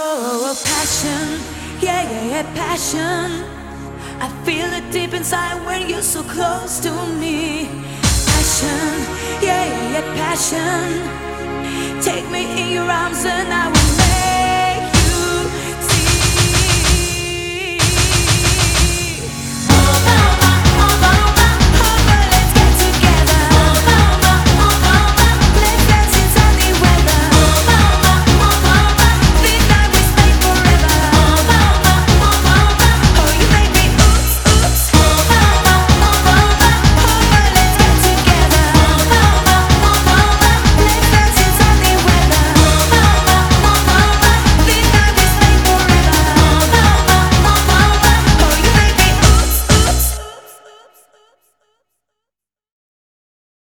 passion, yeah, yeah, yeah, passion. I feel it deep inside when you're so close to me. Passion, yeah, yeah, yeah, passion. Take me in your arms and I will.